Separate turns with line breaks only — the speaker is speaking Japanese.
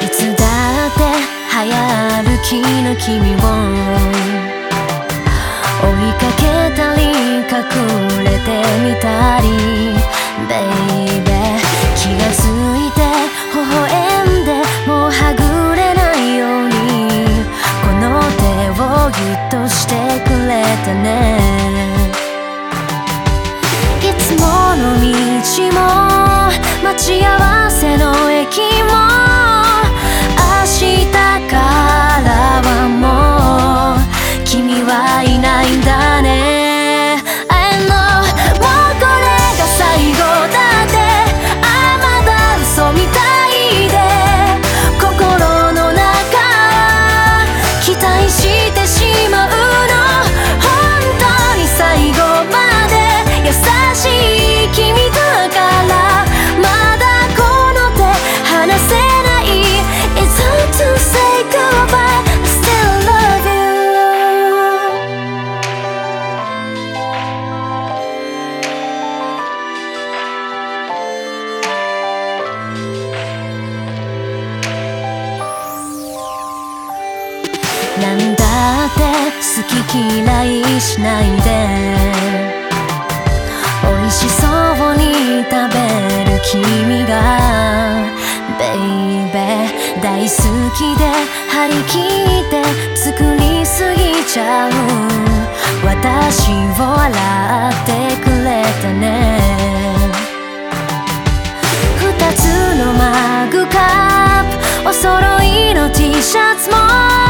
いつだって早歩きの君を幸せの駅前なんだって好き嫌いしないで。美味しそうに食べる君が。Baby 大好きで張り切って作りすぎちゃう。私を笑ってくれたね。二つのマグカップお揃いの T シャツも。